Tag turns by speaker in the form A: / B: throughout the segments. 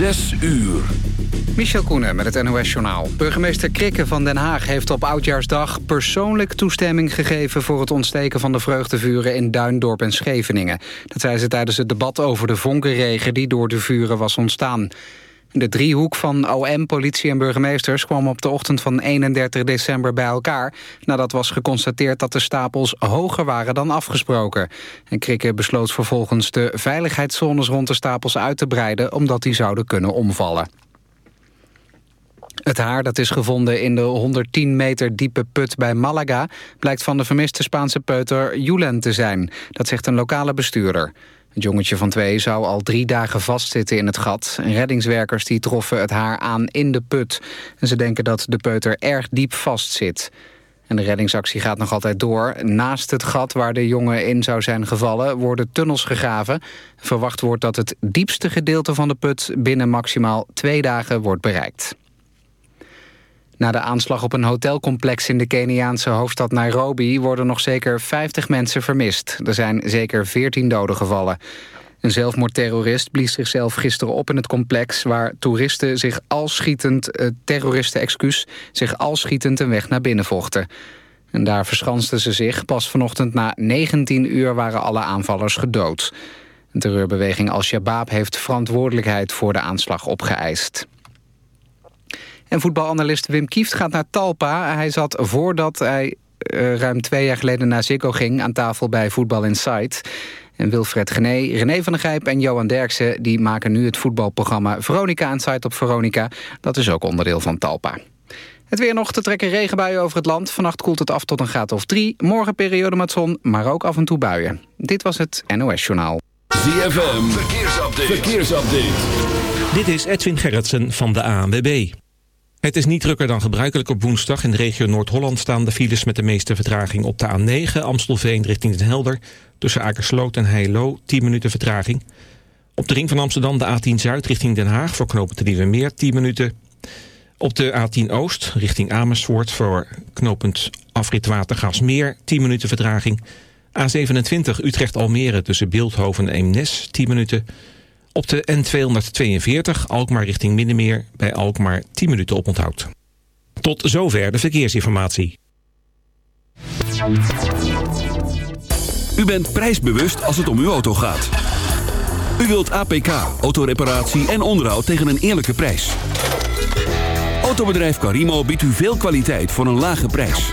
A: Zes uur.
B: Michel Koenen met het NOS-journaal. Burgemeester Krikke van Den Haag heeft op Oudjaarsdag... persoonlijk toestemming gegeven voor het ontsteken van de vreugdevuren... in Duindorp en Scheveningen. Dat zei ze tijdens het debat over de vonkenregen... die door de vuren was ontstaan. De driehoek van OM, politie en burgemeesters kwam op de ochtend van 31 december bij elkaar... nadat was geconstateerd dat de stapels hoger waren dan afgesproken. En Krikke besloot vervolgens de veiligheidszones rond de stapels uit te breiden... omdat die zouden kunnen omvallen. Het haar dat is gevonden in de 110 meter diepe put bij Malaga... blijkt van de vermiste Spaanse peuter Julen te zijn. Dat zegt een lokale bestuurder. Het jongetje van twee zou al drie dagen vastzitten in het gat. Reddingswerkers die troffen het haar aan in de put. En ze denken dat de peuter erg diep vastzit. En de reddingsactie gaat nog altijd door. Naast het gat waar de jongen in zou zijn gevallen... worden tunnels gegraven. Verwacht wordt dat het diepste gedeelte van de put... binnen maximaal twee dagen wordt bereikt. Na de aanslag op een hotelcomplex in de Keniaanse hoofdstad Nairobi... worden nog zeker 50 mensen vermist. Er zijn zeker 14 doden gevallen. Een zelfmoordterrorist blies zichzelf gisteren op in het complex... waar toeristen zich al schietend, eh, terroristen excuus, zich al schietend een weg naar binnen vochten. En daar verschansten ze zich. Pas vanochtend na 19 uur waren alle aanvallers gedood. Een terreurbeweging Al-Shabaab heeft verantwoordelijkheid voor de aanslag opgeëist. En voetbalanalist Wim Kieft gaat naar Talpa. Hij zat voordat hij uh, ruim twee jaar geleden naar Ziggo ging... aan tafel bij Voetbal Insight. En Wilfred Gené, René van der Gijp en Johan Derksen... die maken nu het voetbalprogramma Veronica Insight op Veronica. Dat is ook onderdeel van Talpa. Het weer nog te trekken regenbuien over het land. Vannacht koelt het af tot een graad of drie. Morgen periode met zon, maar ook af en toe buien. Dit was het NOS Journaal.
A: ZFM, verkeersupdate. verkeersupdate.
C: Dit is Edwin Gerritsen van de ANWB. Het is niet drukker dan gebruikelijk op woensdag. In de regio Noord-Holland staan de files met de meeste vertraging op de A9... Amstelveen richting Den Helder. Tussen Akersloot en Heilo 10 minuten vertraging. Op de ring van Amsterdam de A10 Zuid richting Den Haag... voor knooppunt de Nieuwe Meer 10 minuten. Op de A10 Oost richting Amersfoort... voor knooppunt Afrit Watergasmeer 10 minuten vertraging. A27 Utrecht-Almere tussen Beeldhoven en Eemnes 10 minuten... Op de N242 Alkmaar richting Middenmeer bij Alkmaar 10 minuten oponthoud. Tot zover de verkeersinformatie.
A: U bent prijsbewust als het om uw auto gaat. U wilt APK, autoreparatie en onderhoud tegen een eerlijke prijs. Autobedrijf Carimo biedt u veel kwaliteit voor een lage prijs.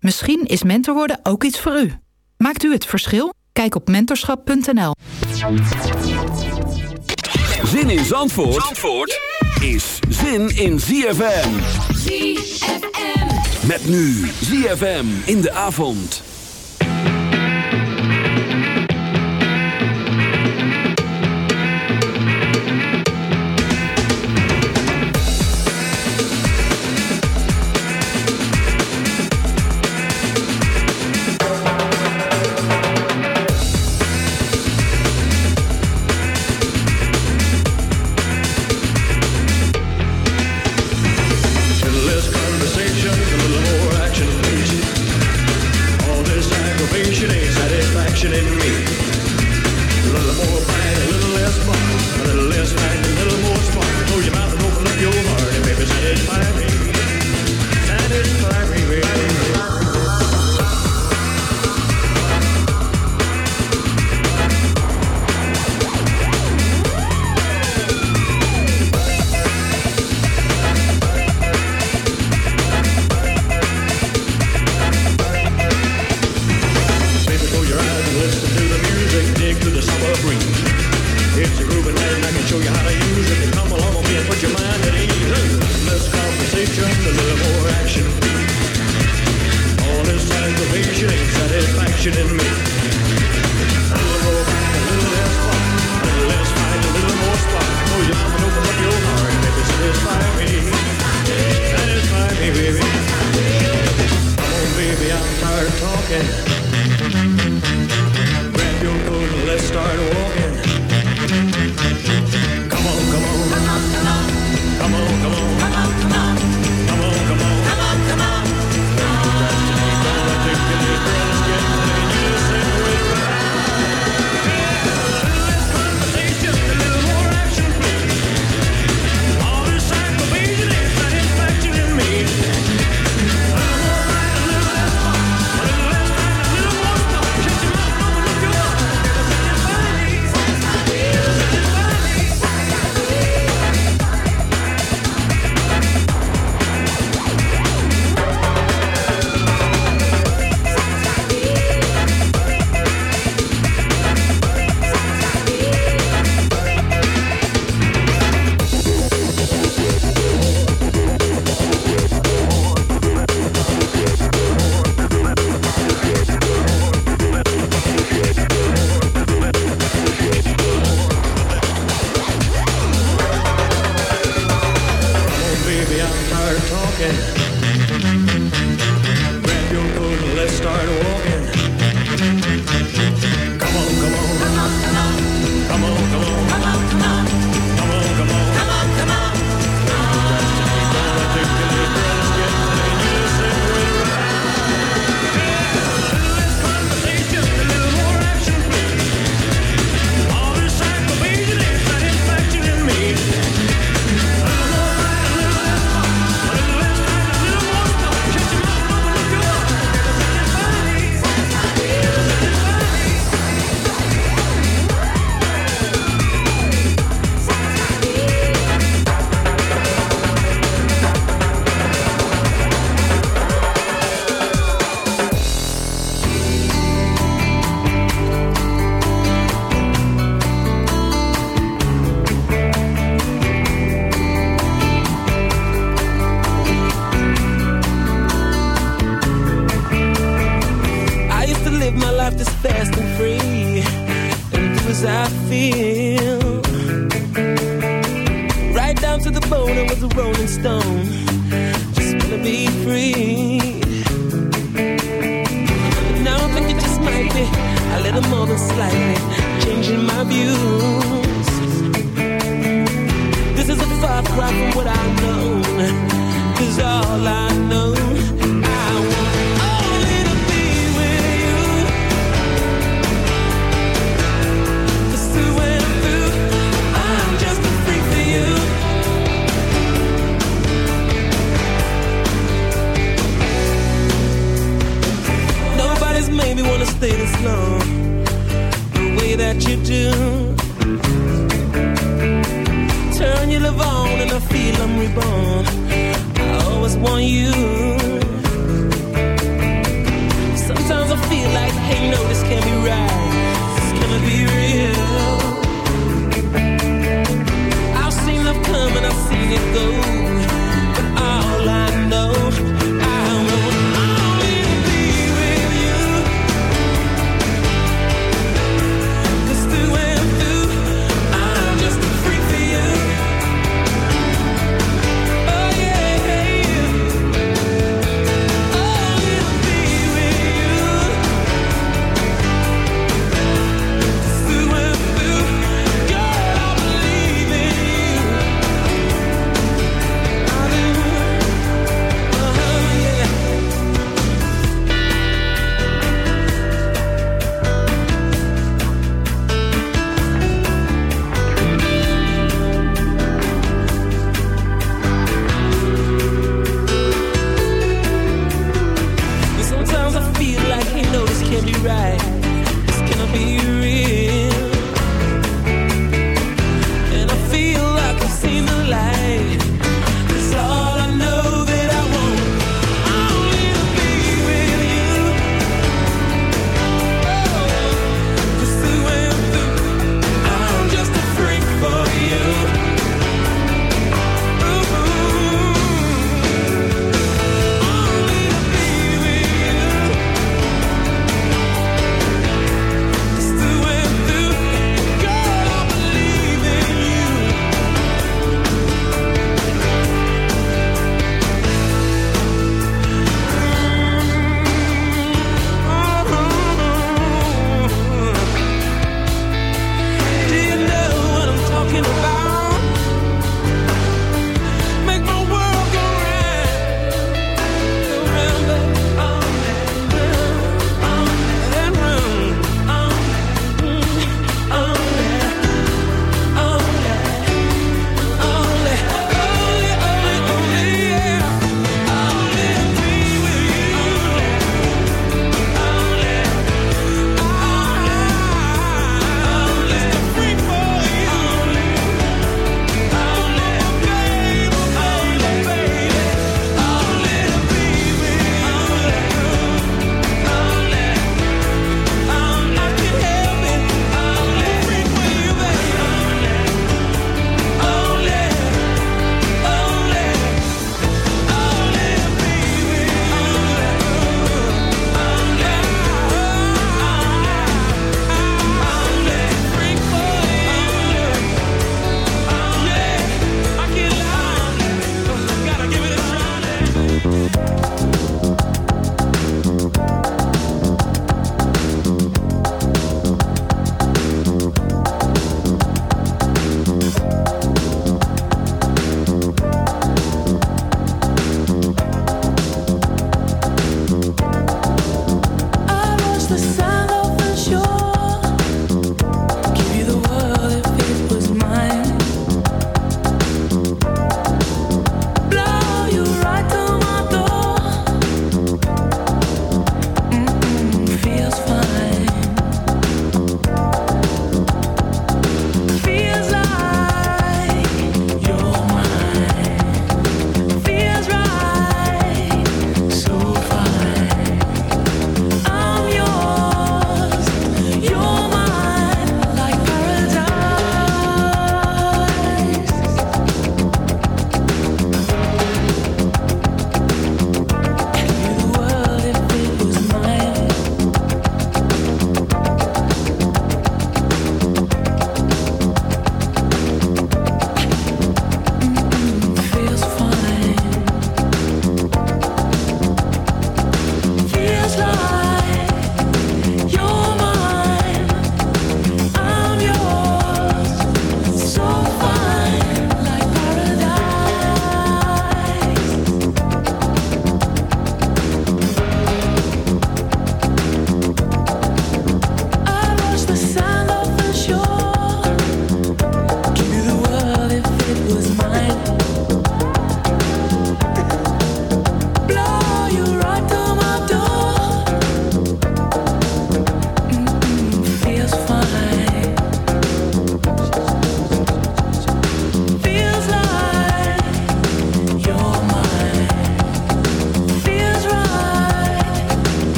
D: Misschien is mentor worden ook iets voor u. Maakt u het verschil? Kijk op mentorschap.nl.
A: Zin in Zandvoort, Zandvoort is zin in ZFM.
E: ZFM.
A: Met nu ZFM in de avond.
F: and. I can
G: show you how to use it. Come along with me and put your mind at ease. Less conversation, a little more action. All this ain't satisfaction in me. A little more a little less a little less fight, a little more spark. Open up your heart, and satisfy me, satisfy me,
H: baby. Come on, baby, I'm tired of talking.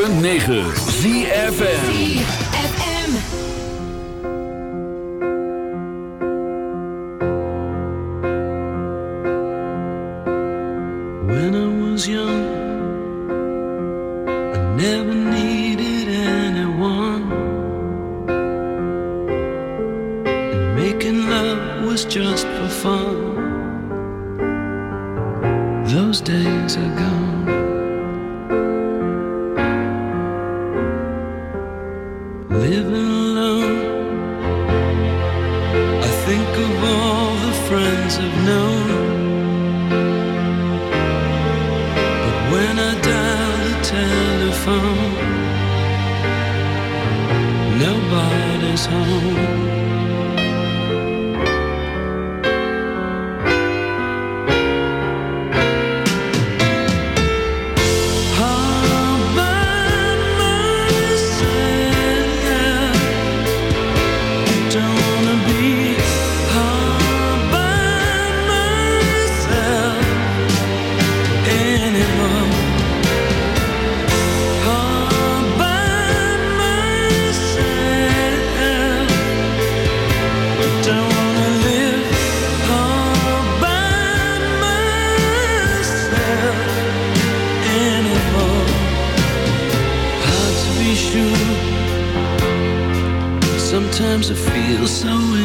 A: 106.9 ZFM.
I: Sometimes I feel so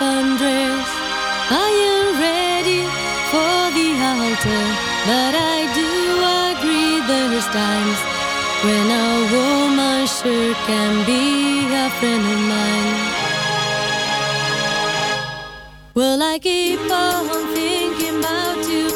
J: undressed. I am ready for the altar, but I do agree there's times when a woman sure can be a friend of mine. Well, I keep on thinking about you,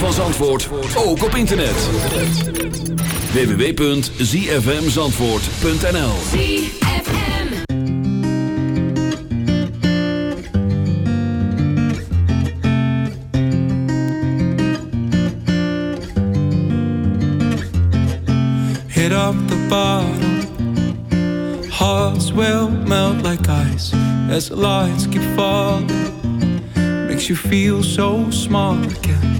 A: van Zandvoort, ook op internet. www.zfmzandvoort.nl
K: hit up the bottom. Hearts will melt like ice as the lights keep falling. Makes you feel so small again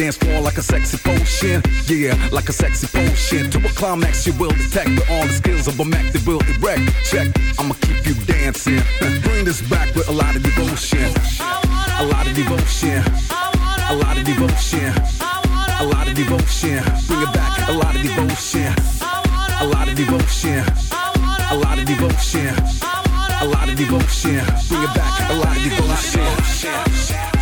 H: dance floor like a sexy potion. Yeah, like a sexy potion. To a climax, you will detect with all the skills of a Mac that will erect. Check, I'ma keep you dancing. Bring this back with a lot of devotion. A lot of devotion. A lot of devotion. A lot of devotion. Bring it back. A lot of devotion. A lot of devotion. A lot of devotion. A lot of devotion. Bring it back. A lot of devotion.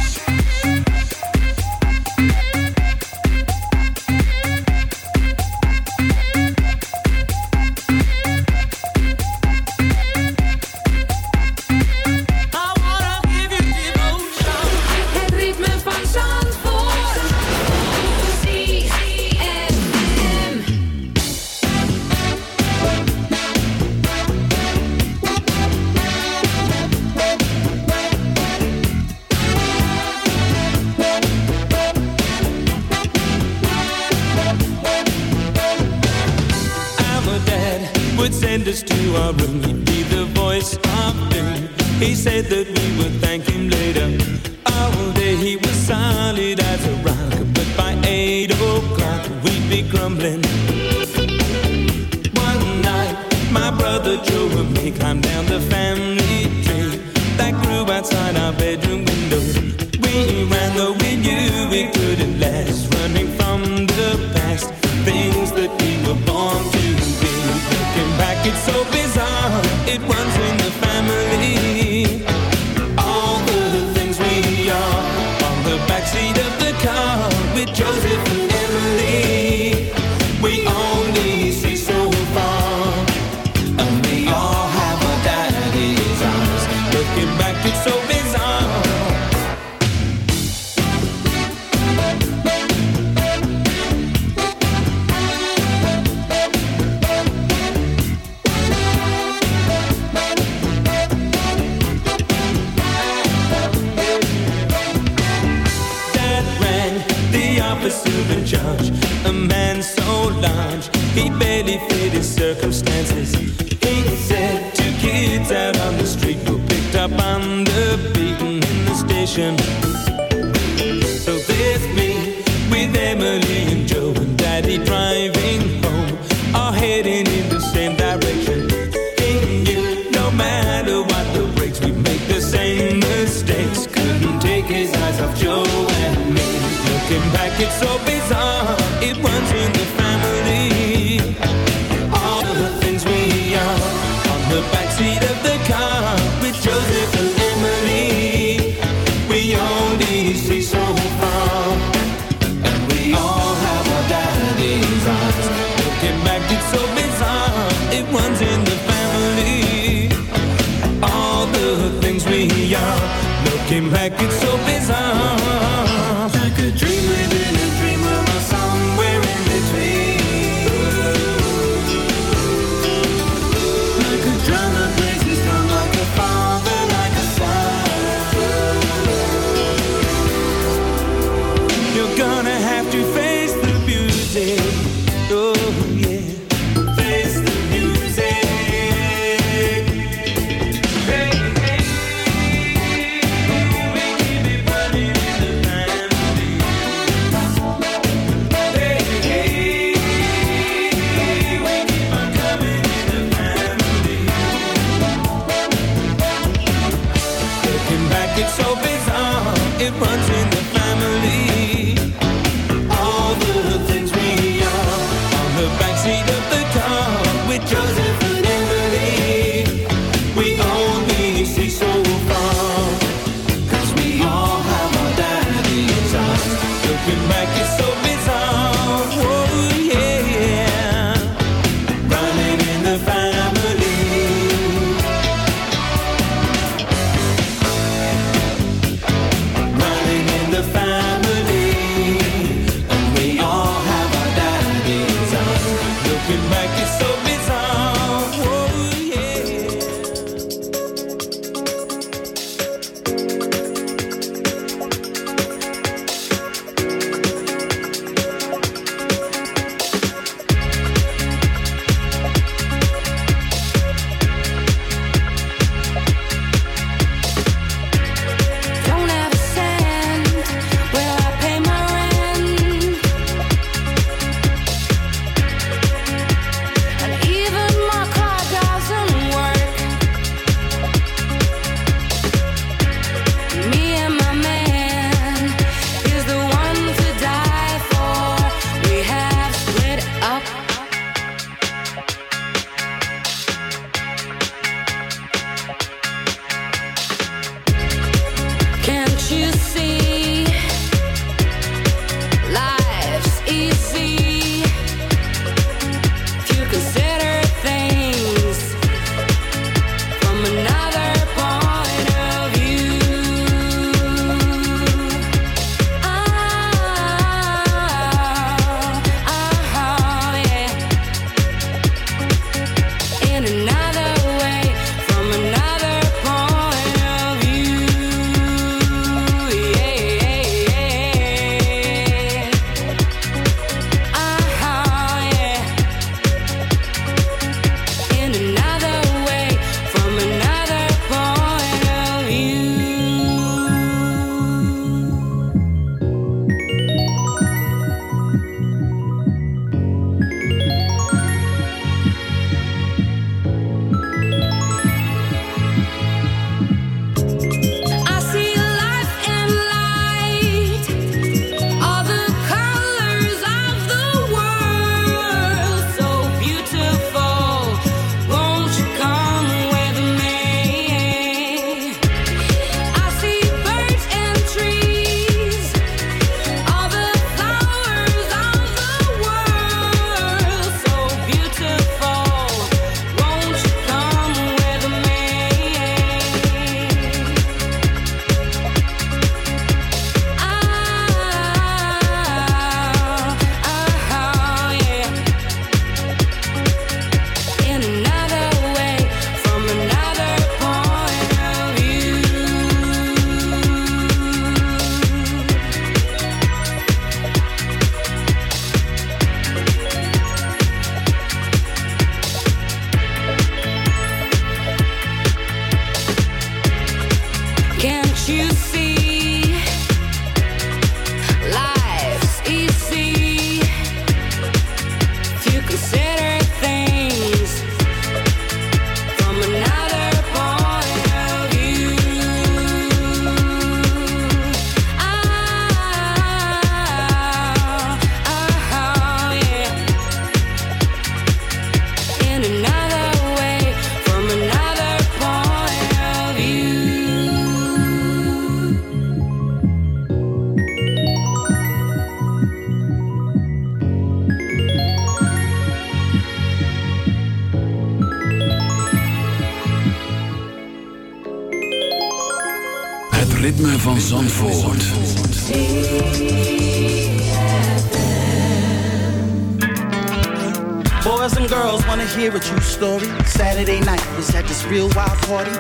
L: Party.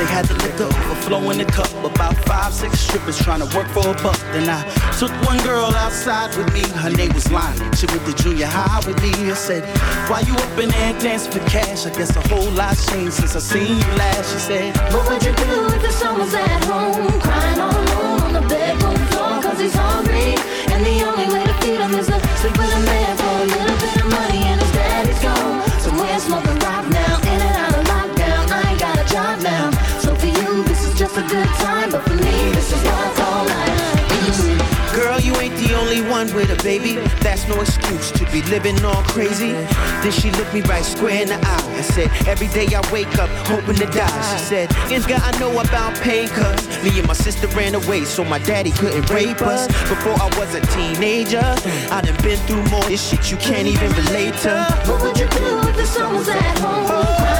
L: They had the liquor overflow in the cup. About five, six strippers trying to work for a buck. Then I took one girl outside with me. Her name was Lonnie. She went to junior high with me. I said, Why you up in there dancing for cash? I guess a whole lot's changed since I seen you last. She said,
M: What would you do if the son was at home Crying all alone on the bedroom floor Cause he's hungry And the only way to feed him is to sleep with a man For a little bit of money
L: baby. That's no excuse to be living all crazy. Then she looked me right square in the eye and said, Every day I wake up hoping to die. She said, Nigga, I know about pain, cuz me and my sister ran away so my daddy couldn't rape us. Before I was a teenager, I done been through more this shit you can't even relate to.
M: What would you do if the son was at home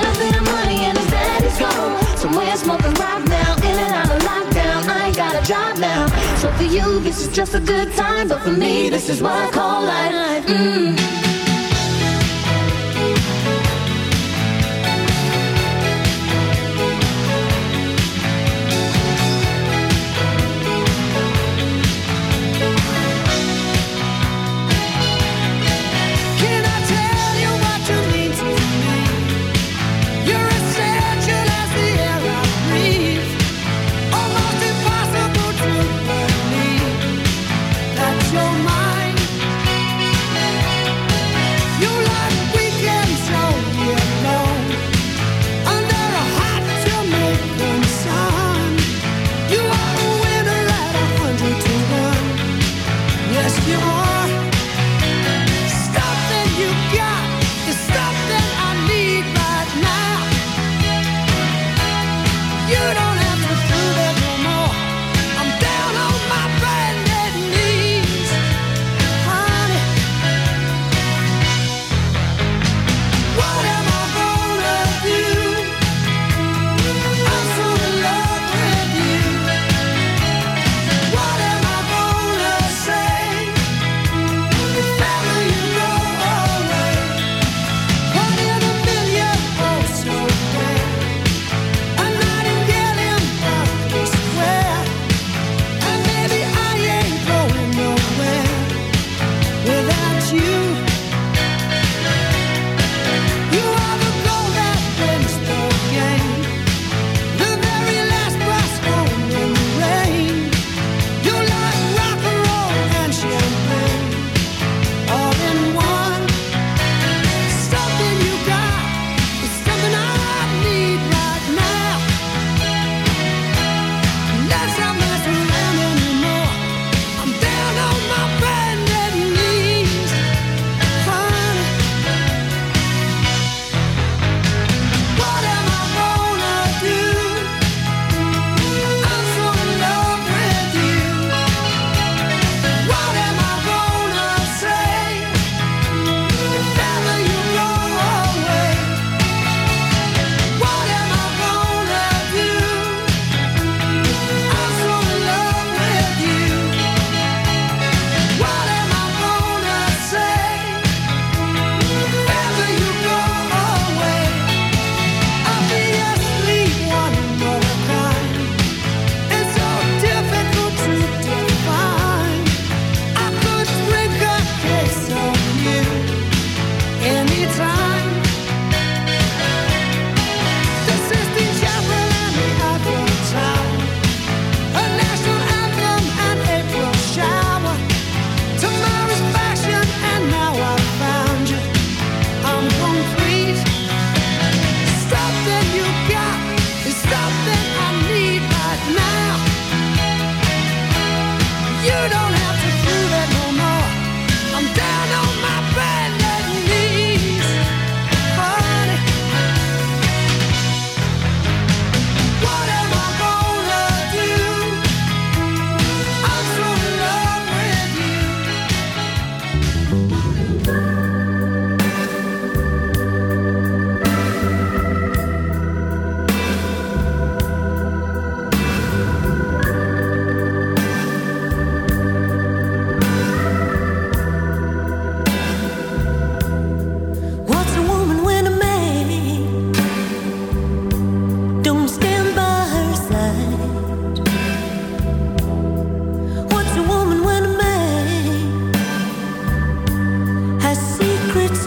M: you this is just a good time But for me this is what I call life mm.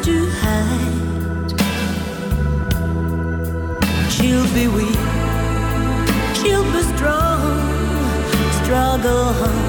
N: to hide.
O: She'll be weak, she'll be strong, struggle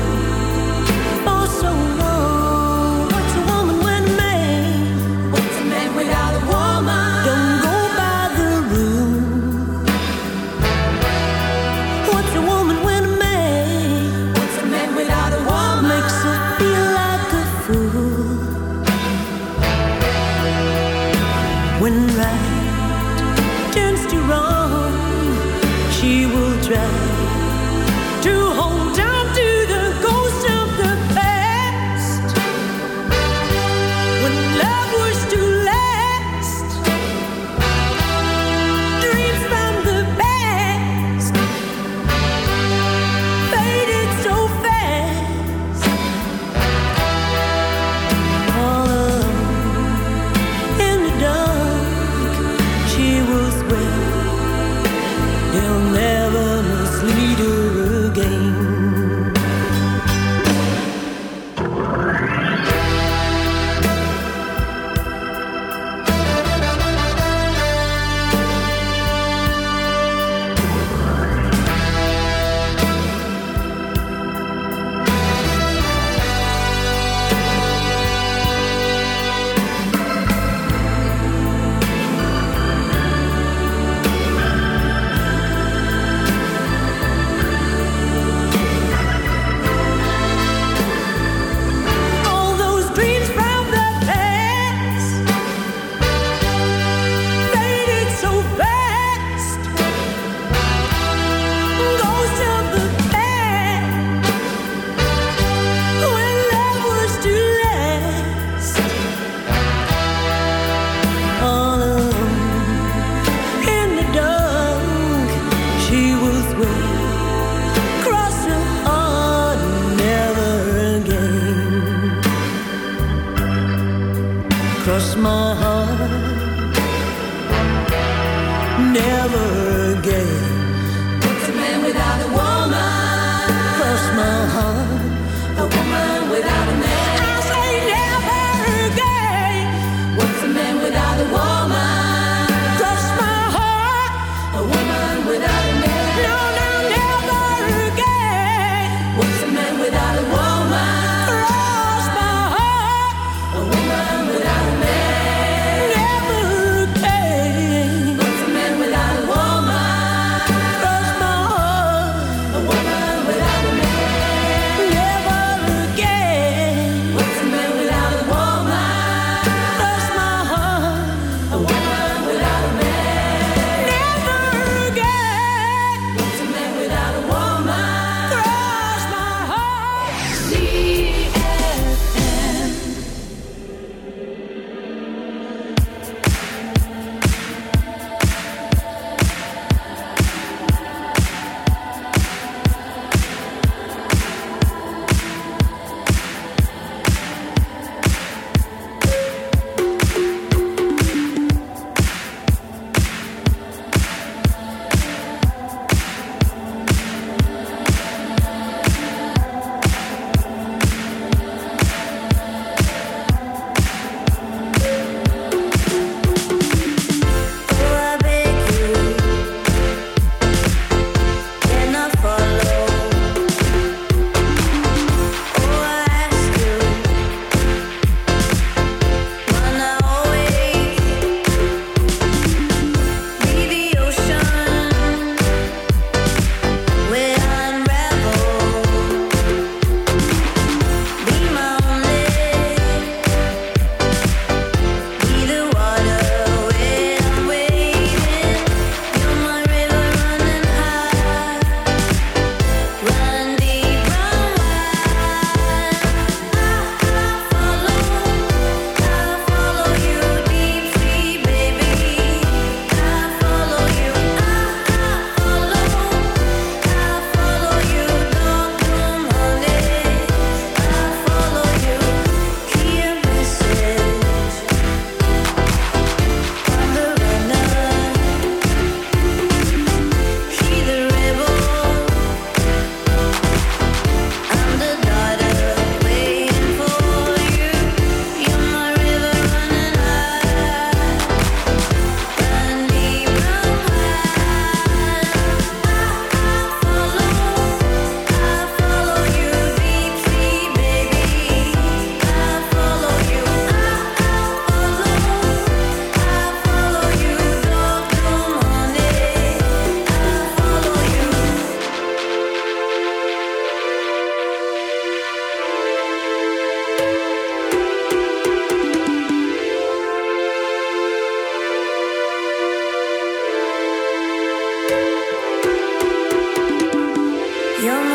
A: You're